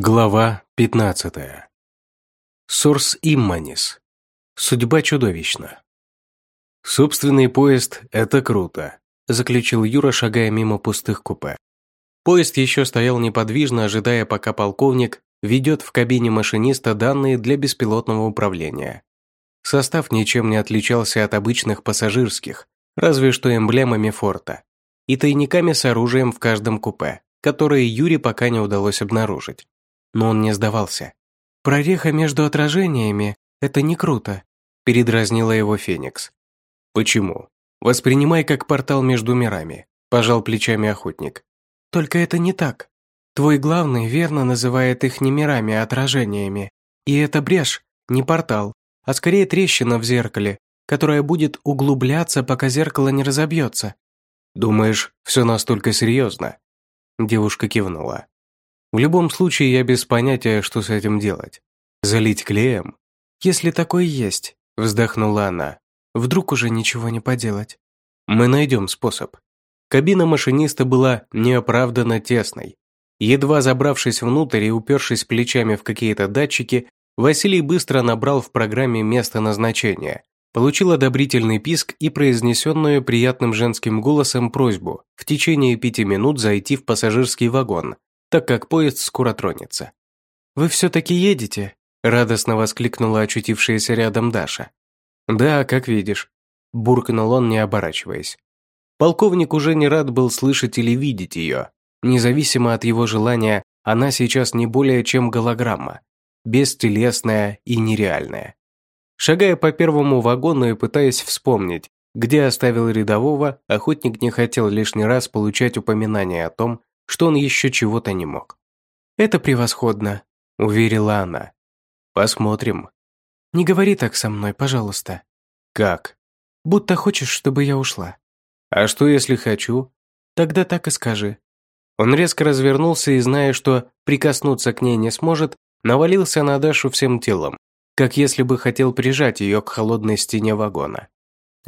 Глава 15. Сорс Имманис. Судьба чудовищна. «Собственный поезд – это круто», – заключил Юра, шагая мимо пустых купе. Поезд еще стоял неподвижно, ожидая, пока полковник ведет в кабине машиниста данные для беспилотного управления. Состав ничем не отличался от обычных пассажирских, разве что эмблемами форта, и тайниками с оружием в каждом купе, которые Юре пока не удалось обнаружить но он не сдавался. «Прореха между отражениями – это не круто», – передразнила его Феникс. «Почему? Воспринимай как портал между мирами», – пожал плечами охотник. «Только это не так. Твой главный верно называет их не мирами, а отражениями. И это брешь, не портал, а скорее трещина в зеркале, которая будет углубляться, пока зеркало не разобьется». «Думаешь, все настолько серьезно?» Девушка кивнула. В любом случае, я без понятия, что с этим делать. Залить клеем? Если такое есть, вздохнула она. Вдруг уже ничего не поделать. Мы найдем способ. Кабина машиниста была неоправданно тесной. Едва забравшись внутрь и упершись плечами в какие-то датчики, Василий быстро набрал в программе место назначения, получил одобрительный писк и произнесенную приятным женским голосом просьбу в течение пяти минут зайти в пассажирский вагон – так как поезд скоро тронется. «Вы все-таки едете?» – радостно воскликнула очутившаяся рядом Даша. «Да, как видишь», – буркнул он, не оборачиваясь. Полковник уже не рад был слышать или видеть ее. Независимо от его желания, она сейчас не более чем голограмма, бестелесная и нереальная. Шагая по первому вагону и пытаясь вспомнить, где оставил рядового, охотник не хотел лишний раз получать упоминание о том, что он еще чего-то не мог. «Это превосходно», – уверила она. «Посмотрим». «Не говори так со мной, пожалуйста». «Как?» «Будто хочешь, чтобы я ушла». «А что, если хочу?» «Тогда так и скажи». Он резко развернулся и, зная, что прикоснуться к ней не сможет, навалился на Дашу всем телом, как если бы хотел прижать ее к холодной стене вагона.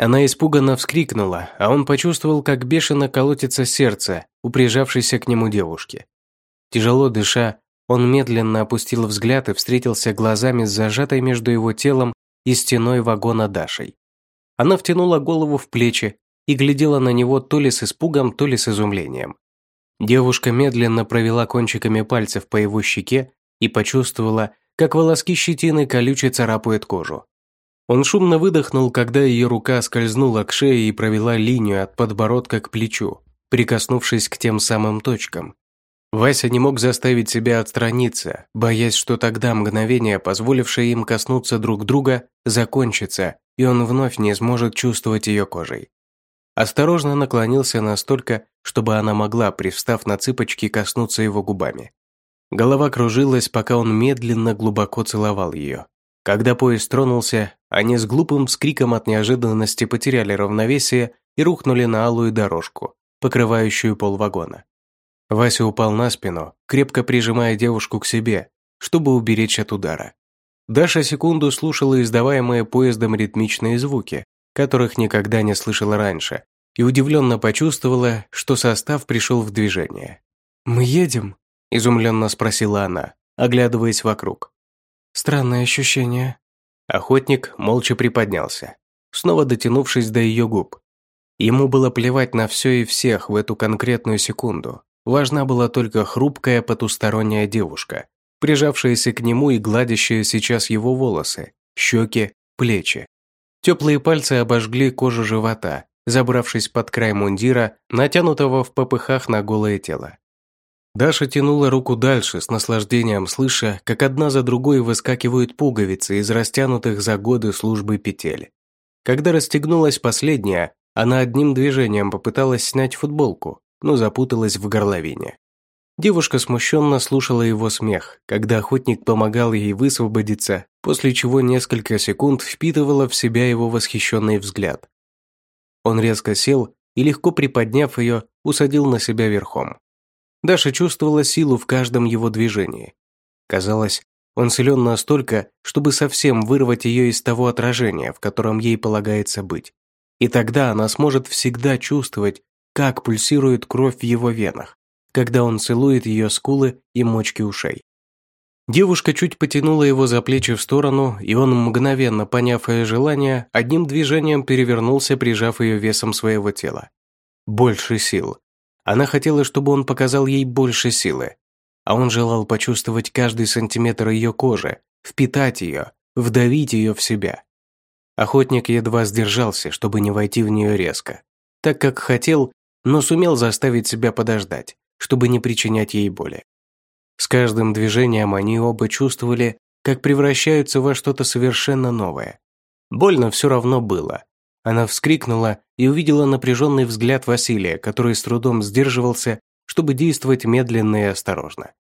Она испуганно вскрикнула, а он почувствовал, как бешено колотится сердце у прижавшейся к нему девушки. Тяжело дыша, он медленно опустил взгляд и встретился глазами с зажатой между его телом и стеной вагона Дашей. Она втянула голову в плечи и глядела на него то ли с испугом, то ли с изумлением. Девушка медленно провела кончиками пальцев по его щеке и почувствовала, как волоски щетины колюче царапают кожу. Он шумно выдохнул, когда ее рука скользнула к шее и провела линию от подбородка к плечу, прикоснувшись к тем самым точкам. Вася не мог заставить себя отстраниться, боясь, что тогда мгновение, позволившее им коснуться друг друга, закончится, и он вновь не сможет чувствовать ее кожей. Осторожно наклонился настолько, чтобы она могла, привстав на цыпочки, коснуться его губами. Голова кружилась, пока он медленно глубоко целовал ее. Когда поезд тронулся, они с глупым скриком от неожиданности потеряли равновесие и рухнули на алую дорожку, покрывающую пол вагона. Вася упал на спину, крепко прижимая девушку к себе, чтобы уберечь от удара. Даша секунду слушала издаваемые поездом ритмичные звуки, которых никогда не слышала раньше, и удивленно почувствовала, что состав пришел в движение. «Мы едем?» – изумленно спросила она, оглядываясь вокруг. Странное ощущение. Охотник молча приподнялся, снова дотянувшись до ее губ. Ему было плевать на все и всех в эту конкретную секунду. Важна была только хрупкая потусторонняя девушка, прижавшаяся к нему и гладящая сейчас его волосы, щеки, плечи. Теплые пальцы обожгли кожу живота, забравшись под край мундира, натянутого в попыхах на голое тело. Даша тянула руку дальше, с наслаждением слыша, как одна за другой выскакивают пуговицы из растянутых за годы службы петель. Когда расстегнулась последняя, она одним движением попыталась снять футболку, но запуталась в горловине. Девушка смущенно слушала его смех, когда охотник помогал ей высвободиться, после чего несколько секунд впитывала в себя его восхищенный взгляд. Он резко сел и, легко приподняв ее, усадил на себя верхом. Даша чувствовала силу в каждом его движении. Казалось, он силен настолько, чтобы совсем вырвать ее из того отражения, в котором ей полагается быть. И тогда она сможет всегда чувствовать, как пульсирует кровь в его венах, когда он целует ее скулы и мочки ушей. Девушка чуть потянула его за плечи в сторону, и он, мгновенно поняв ее желание, одним движением перевернулся, прижав ее весом своего тела. Больше сил. Она хотела, чтобы он показал ей больше силы. А он желал почувствовать каждый сантиметр ее кожи, впитать ее, вдавить ее в себя. Охотник едва сдержался, чтобы не войти в нее резко, так как хотел, но сумел заставить себя подождать, чтобы не причинять ей боли. С каждым движением они оба чувствовали, как превращаются во что-то совершенно новое. Больно все равно было. Она вскрикнула и увидела напряженный взгляд Василия, который с трудом сдерживался, чтобы действовать медленно и осторожно.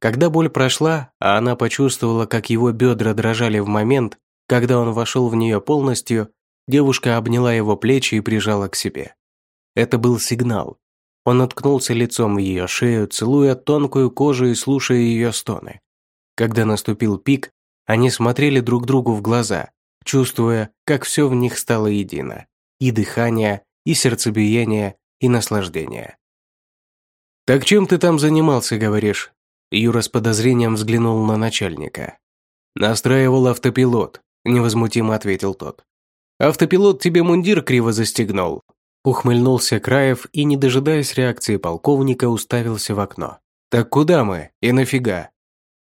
Когда боль прошла, а она почувствовала, как его бедра дрожали в момент, когда он вошел в нее полностью, девушка обняла его плечи и прижала к себе. Это был сигнал. Он откнулся лицом в ее шею, целуя тонкую кожу и слушая ее стоны. Когда наступил пик, они смотрели друг другу в глаза, чувствуя, как все в них стало едино. И дыхание, и сердцебиение, и наслаждение. «Так чем ты там занимался, говоришь?» Юра с подозрением взглянул на начальника. «Настраивал автопилот», – невозмутимо ответил тот. «Автопилот тебе мундир криво застегнул. Ухмыльнулся Краев и, не дожидаясь реакции полковника, уставился в окно. «Так куда мы? И нафига?»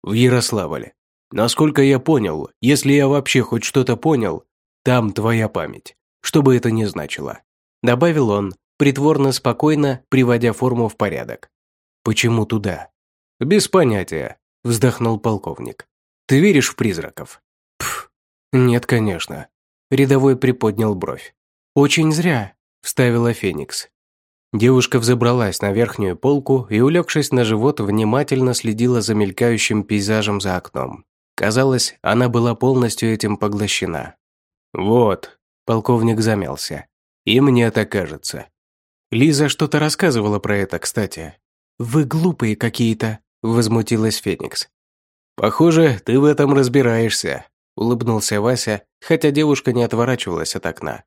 «В Ярославле. Насколько я понял, если я вообще хоть что-то понял, там твоя память, что бы это ни значило», добавил он, притворно спокойно, приводя форму в порядок. «Почему туда?» «Без понятия», – вздохнул полковник. «Ты веришь в призраков?» «Пф, нет, конечно». Рядовой приподнял бровь. «Очень зря. – вставила Феникс. Девушка взобралась на верхнюю полку и, улегшись на живот, внимательно следила за мелькающим пейзажем за окном. Казалось, она была полностью этим поглощена. «Вот», – полковник замялся. «И мне так кажется». Лиза что-то рассказывала про это, кстати. «Вы глупые какие-то», – возмутилась Феникс. «Похоже, ты в этом разбираешься», – улыбнулся Вася, хотя девушка не отворачивалась от окна.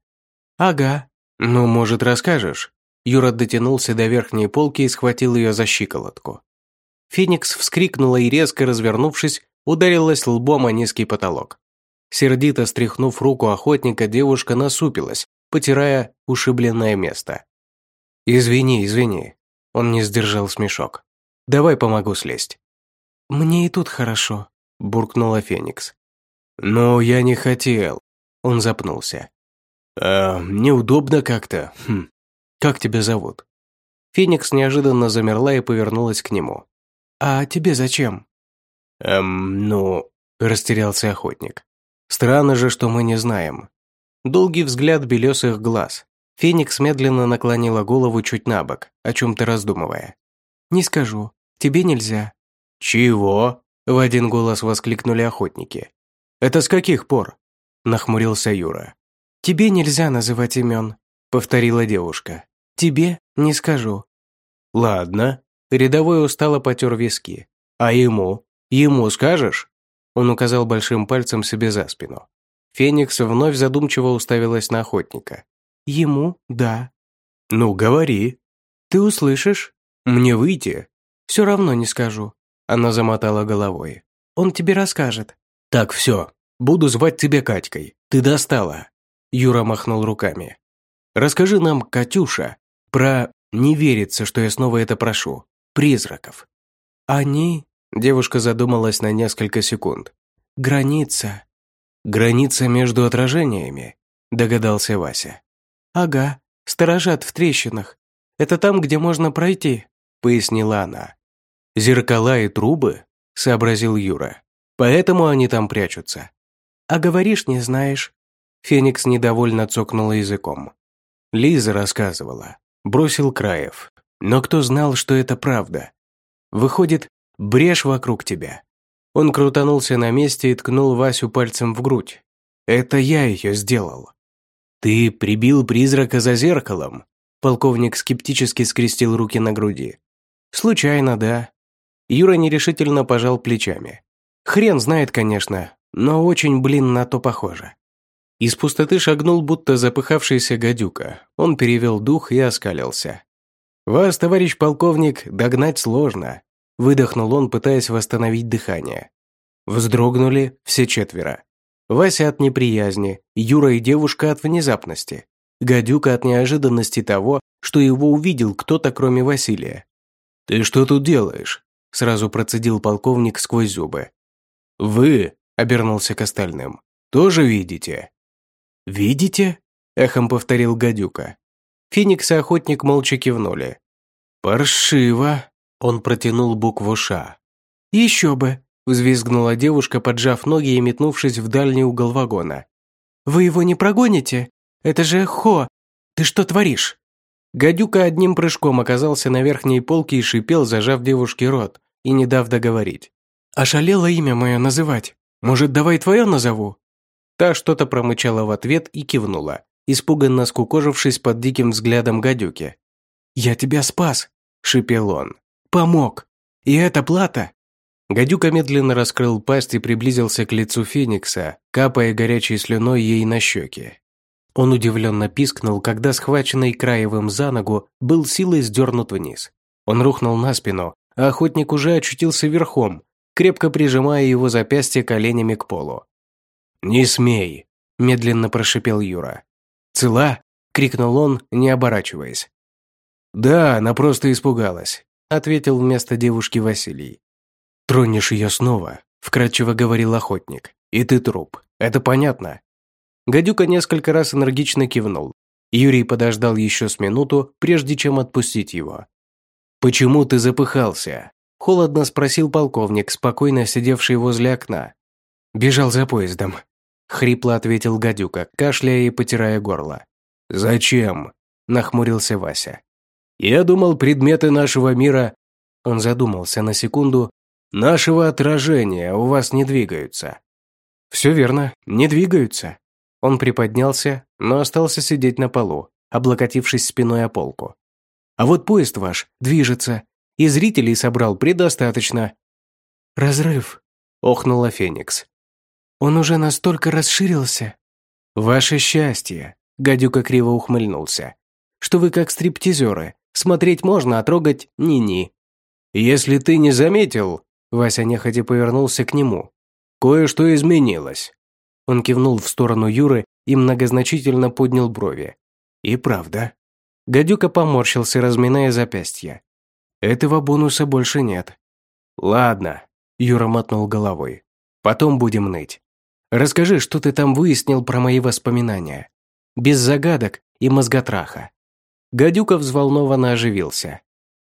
«Ага», «Ну, может, расскажешь?» Юра дотянулся до верхней полки и схватил ее за щиколотку. Феникс вскрикнула и, резко развернувшись, ударилась лбом о низкий потолок. Сердито стряхнув руку охотника, девушка насупилась, потирая ушибленное место. «Извини, извини», – он не сдержал смешок. «Давай помогу слезть». «Мне и тут хорошо», – буркнула Феникс. «Но я не хотел», – он запнулся. «Э, неудобно как-то. Хм. Как тебя зовут?» Феникс неожиданно замерла и повернулась к нему. «А тебе зачем?» «Эм, ну...» – растерялся охотник. «Странно же, что мы не знаем». Долгий взгляд белесых глаз. Феникс медленно наклонила голову чуть на бок, о чем-то раздумывая. «Не скажу. Тебе нельзя». «Чего?» – в один голос воскликнули охотники. «Это с каких пор?» – нахмурился Юра. «Тебе нельзя называть имен», — повторила девушка. «Тебе не скажу». «Ладно». Рядовой устало потер виски. «А ему? Ему скажешь?» Он указал большим пальцем себе за спину. Феникс вновь задумчиво уставилась на охотника. «Ему, да». «Ну, говори». «Ты услышишь?» «Мне выйти?» «Все равно не скажу». Она замотала головой. «Он тебе расскажет». «Так, все. Буду звать тебя Катькой. Ты достала». Юра махнул руками. «Расскажи нам, Катюша, про... Не верится, что я снова это прошу. Призраков». «Они...» Девушка задумалась на несколько секунд. «Граница». «Граница между отражениями?» Догадался Вася. «Ага, сторожат в трещинах. Это там, где можно пройти», пояснила она. «Зеркала и трубы?» сообразил Юра. «Поэтому они там прячутся». «А говоришь, не знаешь», Феникс недовольно цокнула языком. Лиза рассказывала. Бросил Краев. Но кто знал, что это правда? Выходит, брешь вокруг тебя. Он крутанулся на месте и ткнул Васю пальцем в грудь. Это я ее сделал. Ты прибил призрака за зеркалом? Полковник скептически скрестил руки на груди. Случайно, да. Юра нерешительно пожал плечами. Хрен знает, конечно, но очень, блин, на то похоже. Из пустоты шагнул будто запыхавшийся гадюка. Он перевел дух и оскалился. «Вас, товарищ полковник, догнать сложно», – выдохнул он, пытаясь восстановить дыхание. Вздрогнули все четверо. Вася от неприязни, Юра и девушка от внезапности, Гадюка от неожиданности того, что его увидел кто-то, кроме Василия. «Ты что тут делаешь?» – сразу процедил полковник сквозь зубы. «Вы», – обернулся к остальным, – «тоже видите?» «Видите?» – эхом повторил Гадюка. Феникс и охотник молча кивнули. «Паршиво!» – он протянул букву «Ш». «Еще бы!» – взвизгнула девушка, поджав ноги и метнувшись в дальний угол вагона. «Вы его не прогоните? Это же Хо! Ты что творишь?» Гадюка одним прыжком оказался на верхней полке и шипел, зажав девушке рот и не дав договорить. «Ошалело имя мое называть. Может, давай твое назову?» Та что-то промычала в ответ и кивнула, испуганно скукожившись под диким взглядом гадюки. «Я тебя спас!» – шипел он. «Помог! И это плата!» Гадюка медленно раскрыл пасть и приблизился к лицу Феникса, капая горячей слюной ей на щеки. Он удивленно пискнул, когда схваченный Краевым за ногу был силой сдернут вниз. Он рухнул на спину, а охотник уже очутился верхом, крепко прижимая его запястье коленями к полу. «Не смей!» – медленно прошипел Юра. «Цела?» – крикнул он, не оборачиваясь. «Да, она просто испугалась», – ответил вместо девушки Василий. «Тронешь ее снова», – вкратчиво говорил охотник. «И ты труп. Это понятно?» Гадюка несколько раз энергично кивнул. Юрий подождал еще с минуту, прежде чем отпустить его. «Почему ты запыхался?» – холодно спросил полковник, спокойно сидевший возле окна. «Бежал за поездом», – хрипло ответил гадюка, кашляя и потирая горло. «Зачем?» – нахмурился Вася. «Я думал, предметы нашего мира...» Он задумался на секунду. «Нашего отражения у вас не двигаются». «Все верно, не двигаются», он приподнялся, но остался сидеть на полу, облокотившись спиной о полку. «А вот поезд ваш движется, и зрителей собрал предостаточно». «Разрыв», — охнула Феникс. «Он уже настолько расширился». «Ваше счастье», — гадюка криво ухмыльнулся, «что вы как стриптизеры, смотреть можно, а трогать ни-ни». «Если ты не заметил», — Вася нехотя повернулся к нему, «кое-что изменилось». Он кивнул в сторону Юры и многозначительно поднял брови. «И правда». Гадюка поморщился, разминая запястье. «Этого бонуса больше нет». «Ладно», – Юра мотнул головой. «Потом будем ныть. Расскажи, что ты там выяснил про мои воспоминания. Без загадок и мозготраха». Гадюка взволнованно оживился.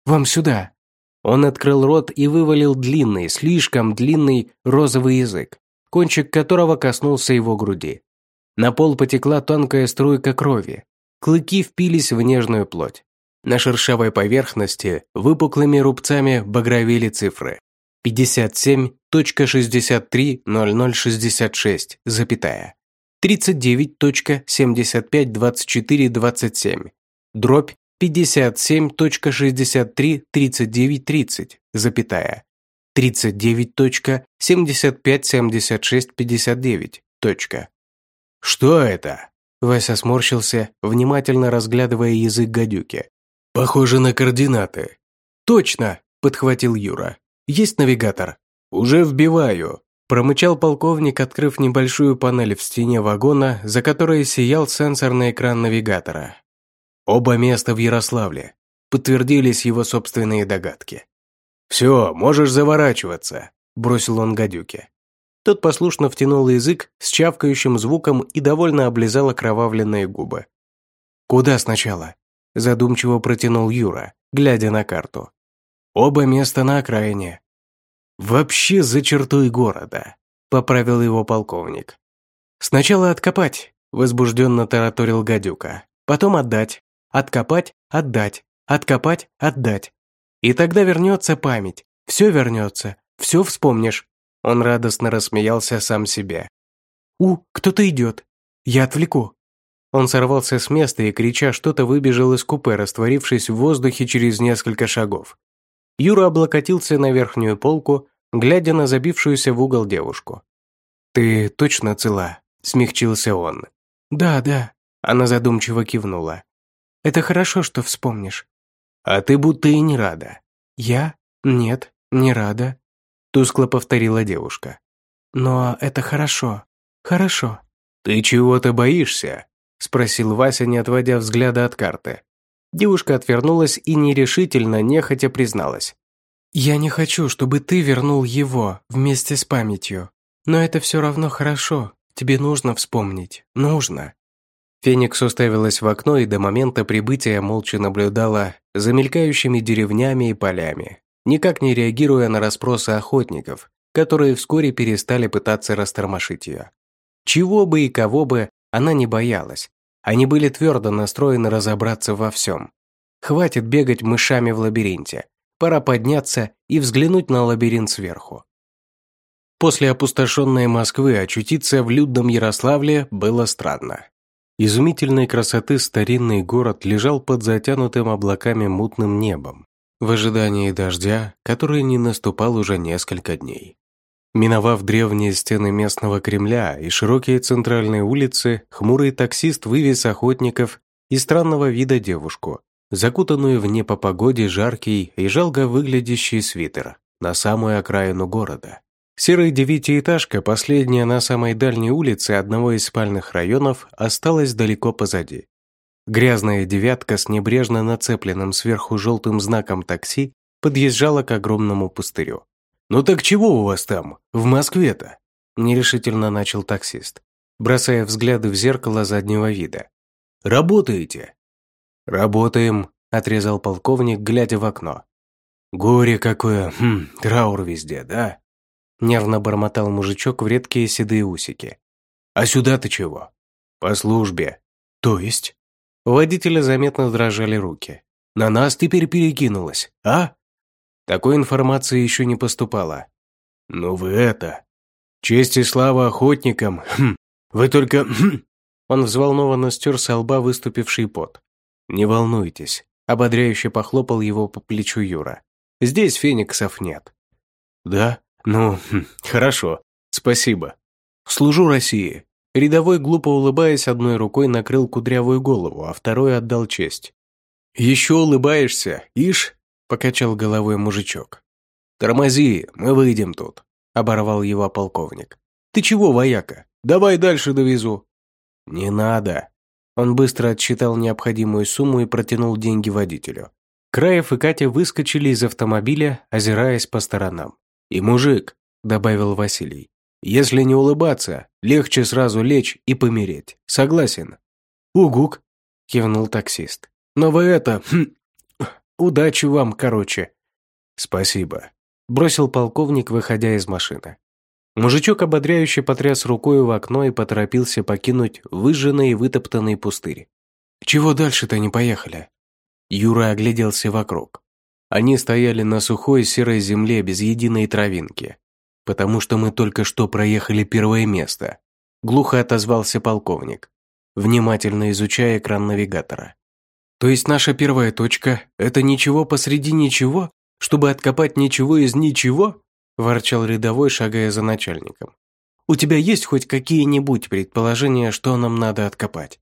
«Вам сюда». Он открыл рот и вывалил длинный, слишком длинный розовый язык кончик которого коснулся его груди. На пол потекла тонкая струйка крови. Клыки впились в нежную плоть. На шершавой поверхности выпуклыми рубцами багровели цифры. 57.630066, запятая. 39.752427, дробь 57.633930, запятая. 39.757659. «Что это?» Вася сморщился, внимательно разглядывая язык гадюки. «Похоже на координаты». «Точно!» – подхватил Юра. «Есть навигатор?» «Уже вбиваю», – промычал полковник, открыв небольшую панель в стене вагона, за которой сиял сенсорный экран навигатора. Оба места в Ярославле. Подтвердились его собственные догадки. «Все, можешь заворачиваться», – бросил он гадюке. Тот послушно втянул язык с чавкающим звуком и довольно облизал окровавленные губы. «Куда сначала?» – задумчиво протянул Юра, глядя на карту. «Оба места на окраине». «Вообще за чертой города», – поправил его полковник. «Сначала откопать», – возбужденно тараторил гадюка. «Потом отдать. Откопать, отдать. Откопать, отдать. И тогда вернется память. Все вернется. Все вспомнишь. Он радостно рассмеялся сам себе. «У, кто-то идет. Я отвлеку». Он сорвался с места и, крича что-то, выбежал из купе, растворившись в воздухе через несколько шагов. Юра облокотился на верхнюю полку, глядя на забившуюся в угол девушку. «Ты точно цела?» – смягчился он. «Да, да», – она задумчиво кивнула. «Это хорошо, что вспомнишь. «А ты будто и не рада». «Я? Нет, не рада», – тускло повторила девушка. Но это хорошо. Хорошо». «Ты чего-то боишься?» – спросил Вася, не отводя взгляда от карты. Девушка отвернулась и нерешительно, нехотя призналась. «Я не хочу, чтобы ты вернул его вместе с памятью. Но это все равно хорошо. Тебе нужно вспомнить. Нужно». Феникс уставилась в окно и до момента прибытия молча наблюдала за мелькающими деревнями и полями, никак не реагируя на расспросы охотников, которые вскоре перестали пытаться растормошить ее. Чего бы и кого бы она не боялась, они были твердо настроены разобраться во всем. Хватит бегать мышами в лабиринте, пора подняться и взглянуть на лабиринт сверху. После опустошенной Москвы очутиться в людном Ярославле было странно. Изумительной красоты старинный город лежал под затянутым облаками мутным небом, в ожидании дождя, который не наступал уже несколько дней. Миновав древние стены местного Кремля и широкие центральные улицы, хмурый таксист вывез охотников и странного вида девушку, закутанную в не по погоде жаркий и жалко выглядящий свитер, на самую окраину города. Серая девятиэтажка, последняя на самой дальней улице одного из спальных районов, осталась далеко позади. Грязная девятка с небрежно нацепленным сверху желтым знаком такси подъезжала к огромному пустырю. «Ну так чего у вас там, в Москве-то?» нерешительно начал таксист, бросая взгляды в зеркало заднего вида. «Работаете?» «Работаем», – отрезал полковник, глядя в окно. «Горе какое, хм, траур везде, да?» Нервно бормотал мужичок в редкие седые усики. «А сюда ты чего?» «По службе». «То есть?» У водителя заметно дрожали руки. «На нас теперь перекинулось, а?» Такой информации еще не поступало. «Ну вы это... Честь и слава охотникам! Хм, вы только... Хм. Он взволнованно стер со лба выступивший пот. «Не волнуйтесь», — ободряюще похлопал его по плечу Юра. «Здесь фениксов нет». «Да? Ну, хм, хорошо. Спасибо. Служу России». Рядовой, глупо улыбаясь, одной рукой накрыл кудрявую голову, а второй отдал честь. «Еще улыбаешься, ишь?» покачал головой мужичок. «Тормози, мы выйдем тут», – оборвал его полковник. «Ты чего, вояка? Давай дальше довезу». «Не надо». Он быстро отсчитал необходимую сумму и протянул деньги водителю. Краев и Катя выскочили из автомобиля, озираясь по сторонам. «И мужик», – добавил Василий, – «если не улыбаться, легче сразу лечь и помереть. Согласен?» «Угук», – кивнул таксист. «Но вы это, хм, Удачи вам, короче». «Спасибо», – бросил полковник, выходя из машины. Мужичок ободряюще потряс рукой в окно и поторопился покинуть выжженный и вытоптанный пустырь. «Чего дальше-то не поехали?» Юра огляделся вокруг. Они стояли на сухой серой земле без единой травинки. «Потому что мы только что проехали первое место», – глухо отозвался полковник, внимательно изучая экран навигатора. То есть наша первая точка – это ничего посреди ничего, чтобы откопать ничего из ничего? Ворчал рядовой, шагая за начальником. У тебя есть хоть какие-нибудь предположения, что нам надо откопать?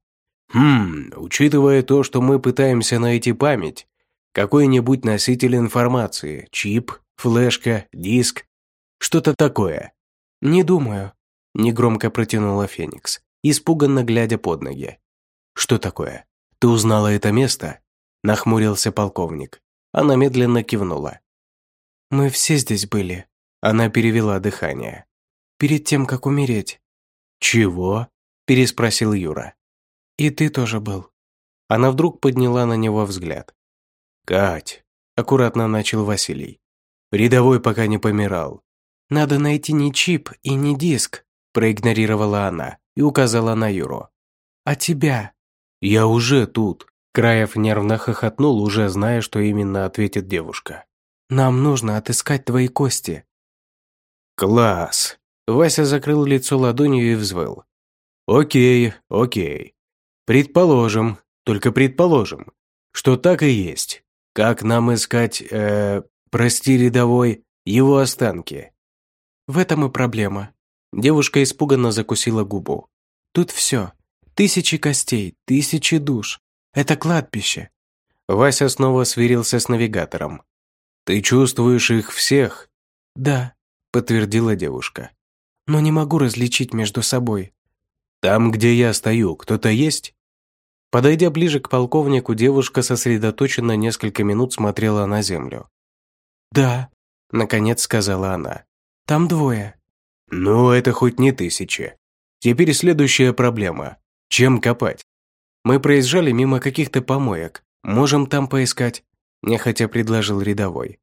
Хм, учитывая то, что мы пытаемся найти память, какой-нибудь носитель информации, чип, флешка, диск, что-то такое. Не думаю, негромко протянула Феникс, испуганно глядя под ноги. Что такое? «Ты узнала это место?» – нахмурился полковник. Она медленно кивнула. «Мы все здесь были». Она перевела дыхание. «Перед тем, как умереть». «Чего?» – переспросил Юра. «И ты тоже был». Она вдруг подняла на него взгляд. «Кать», – аккуратно начал Василий. «Рядовой пока не помирал». «Надо найти не чип и не диск», – проигнорировала она и указала на Юру. «А тебя?» «Я уже тут!» Краев нервно хохотнул, уже зная, что именно ответит девушка. «Нам нужно отыскать твои кости». «Класс!» Вася закрыл лицо ладонью и взвыл. «Окей, окей. Предположим, только предположим, что так и есть. Как нам искать, э, прости, рядовой, его останки?» «В этом и проблема». Девушка испуганно закусила губу. «Тут все. Тысячи костей, тысячи душ. Это кладбище». Вася снова сверился с навигатором. «Ты чувствуешь их всех?» «Да», — подтвердила девушка. но не могу различить между собой». «Там, где я стою, кто-то есть?» Подойдя ближе к полковнику, девушка сосредоточенно несколько минут смотрела на землю. «Да», — наконец сказала она. «Там двое». «Ну, это хоть не тысячи. Теперь следующая проблема. Чем копать? Мы проезжали мимо каких-то помоек. Можем там поискать?» Нехотя предложил рядовой.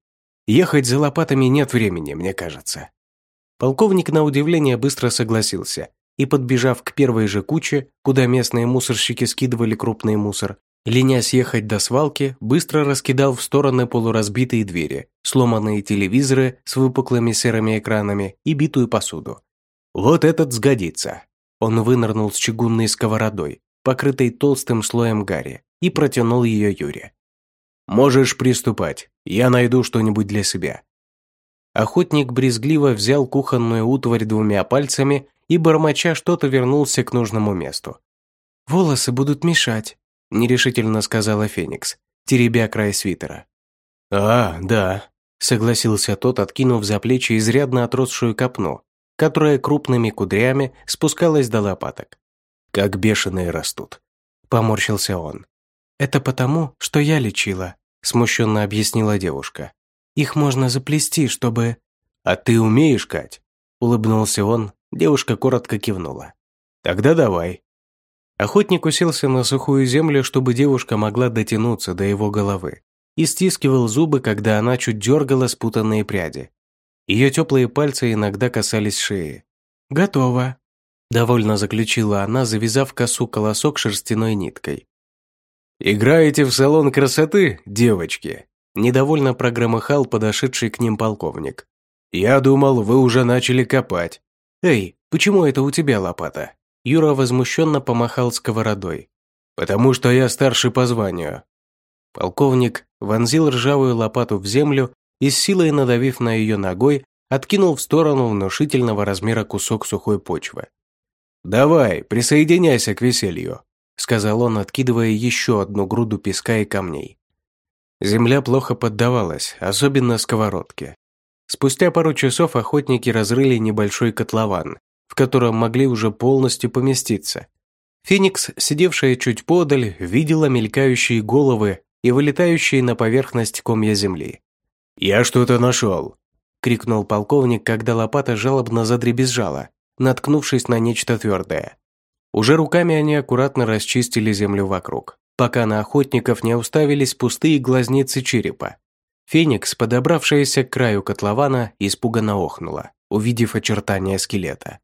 «Ехать за лопатами нет времени, мне кажется». Полковник на удивление быстро согласился и, подбежав к первой же куче, куда местные мусорщики скидывали крупный мусор, ленясь ехать до свалки, быстро раскидал в стороны полуразбитые двери, сломанные телевизоры с выпуклыми серыми экранами и битую посуду. «Вот этот сгодится!» Он вынырнул с чугунной сковородой, покрытой толстым слоем гари, и протянул ее Юре. «Можешь приступать, я найду что-нибудь для себя». Охотник брезгливо взял кухонную утварь двумя пальцами и, бормоча что-то, вернулся к нужному месту. «Волосы будут мешать», – нерешительно сказала Феникс, теребя край свитера. «А, да», – согласился тот, откинув за плечи изрядно отросшую копну, которая крупными кудрями спускалась до лопаток. «Как бешеные растут», – поморщился он. «Это потому, что я лечила», – смущенно объяснила девушка. «Их можно заплести, чтобы...» «А ты умеешь, Кать?» – улыбнулся он, Девушка коротко кивнула. «Тогда давай». Охотник уселся на сухую землю, чтобы девушка могла дотянуться до его головы, и стискивал зубы, когда она чуть дергала спутанные пряди. Ее теплые пальцы иногда касались шеи. «Готово», – довольно заключила она, завязав косу колосок шерстяной ниткой. «Играете в салон красоты, девочки?» – недовольно прогромыхал подошедший к ним полковник. «Я думал, вы уже начали копать». «Эй, почему это у тебя лопата?» Юра возмущенно помахал сковородой. «Потому что я старший по званию». Полковник вонзил ржавую лопату в землю и с силой надавив на ее ногой, откинул в сторону внушительного размера кусок сухой почвы. «Давай, присоединяйся к веселью», – сказал он, откидывая еще одну груду песка и камней. Земля плохо поддавалась, особенно сковородке. Спустя пару часов охотники разрыли небольшой котлован, в котором могли уже полностью поместиться. Феникс, сидевшая чуть подаль, видела мелькающие головы и вылетающие на поверхность комья земли. «Я что-то нашел!» – крикнул полковник, когда лопата жалобно задребезжала, наткнувшись на нечто твердое. Уже руками они аккуратно расчистили землю вокруг, пока на охотников не уставились пустые глазницы черепа. Феникс, подобравшаяся к краю котлована, испуганно охнула, увидев очертания скелета.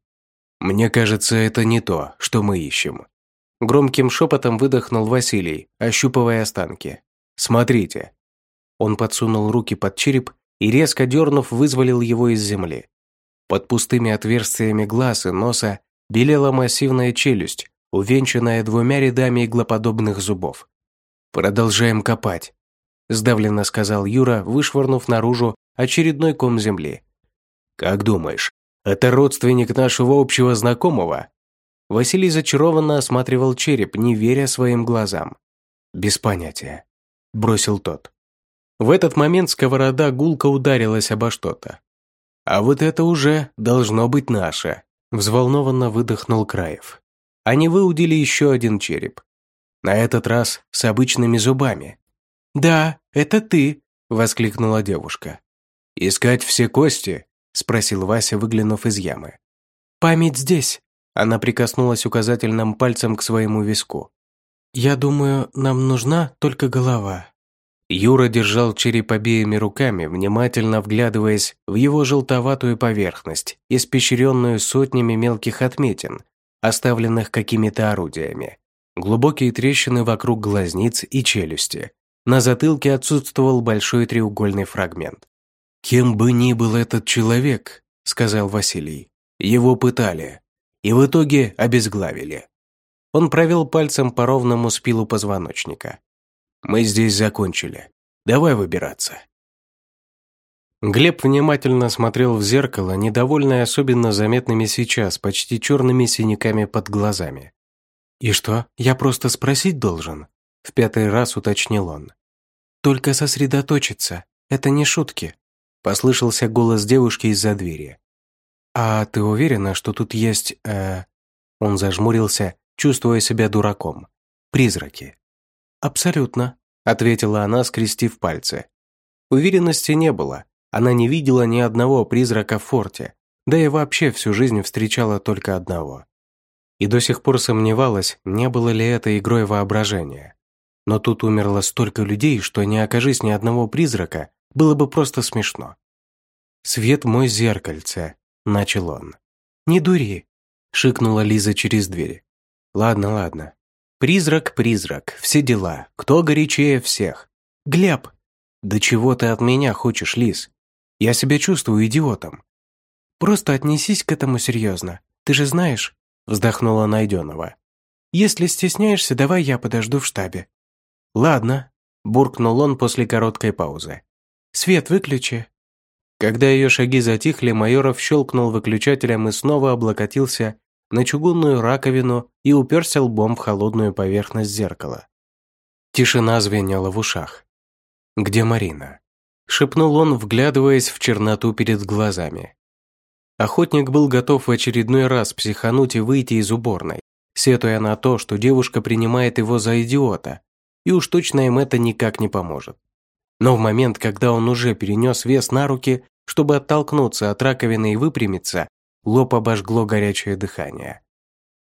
«Мне кажется, это не то, что мы ищем». Громким шепотом выдохнул Василий, ощупывая останки. «Смотрите». Он подсунул руки под череп и, резко дернув, вызволил его из земли. Под пустыми отверстиями глаз и носа белела массивная челюсть, увенчанная двумя рядами иглоподобных зубов. «Продолжаем копать», сдавленно сказал Юра, вышвырнув наружу очередной ком земли. «Как думаешь, это родственник нашего общего знакомого?» Василий зачарованно осматривал череп, не веря своим глазам. «Без понятия», – бросил тот. В этот момент сковорода гулко ударилась обо что-то. «А вот это уже должно быть наше», – взволнованно выдохнул Краев. Они выудили еще один череп. На этот раз с обычными зубами. «Да, это ты!» – воскликнула девушка. «Искать все кости?» – спросил Вася, выглянув из ямы. «Память здесь!» – она прикоснулась указательным пальцем к своему виску. «Я думаю, нам нужна только голова». Юра держал череп обеими руками, внимательно вглядываясь в его желтоватую поверхность, испещренную сотнями мелких отметин, оставленных какими-то орудиями. Глубокие трещины вокруг глазниц и челюсти, на затылке отсутствовал большой треугольный фрагмент. «Кем бы ни был этот человек», — сказал Василий, — «его пытали и в итоге обезглавили». Он провел пальцем по ровному спилу позвоночника. «Мы здесь закончили. Давай выбираться». Глеб внимательно смотрел в зеркало, недовольный особенно заметными сейчас, почти черными синяками под глазами. «И что, я просто спросить должен?» – в пятый раз уточнил он. «Только сосредоточиться. Это не шутки», – послышался голос девушки из-за двери. «А ты уверена, что тут есть...» э... Он зажмурился, чувствуя себя дураком. «Призраки». «Абсолютно», — ответила она, скрестив пальцы. Уверенности не было. Она не видела ни одного призрака в форте, да и вообще всю жизнь встречала только одного. И до сих пор сомневалась, не было ли это игрой воображения. Но тут умерло столько людей, что не окажись ни одного призрака, было бы просто смешно. «Свет мой зеркальце», — начал он. «Не дури», — шикнула Лиза через дверь. «Ладно, ладно. Призрак, призрак, все дела. Кто горячее всех?» «Глеб!» «Да чего ты от меня хочешь, Лиз? Я себя чувствую идиотом». «Просто отнесись к этому серьезно. Ты же знаешь», — вздохнула Найденова. «Если стесняешься, давай я подожду в штабе». «Ладно», — буркнул он после короткой паузы. «Свет выключи». Когда ее шаги затихли, Майоров щелкнул выключателем и снова облокотился на чугунную раковину и уперся лбом в холодную поверхность зеркала. Тишина звенела в ушах. «Где Марина?» – шепнул он, вглядываясь в черноту перед глазами. Охотник был готов в очередной раз психануть и выйти из уборной, сетуя на то, что девушка принимает его за идиота, и уж точно им это никак не поможет. Но в момент, когда он уже перенес вес на руки, чтобы оттолкнуться от раковины и выпрямиться, лоб обожгло горячее дыхание.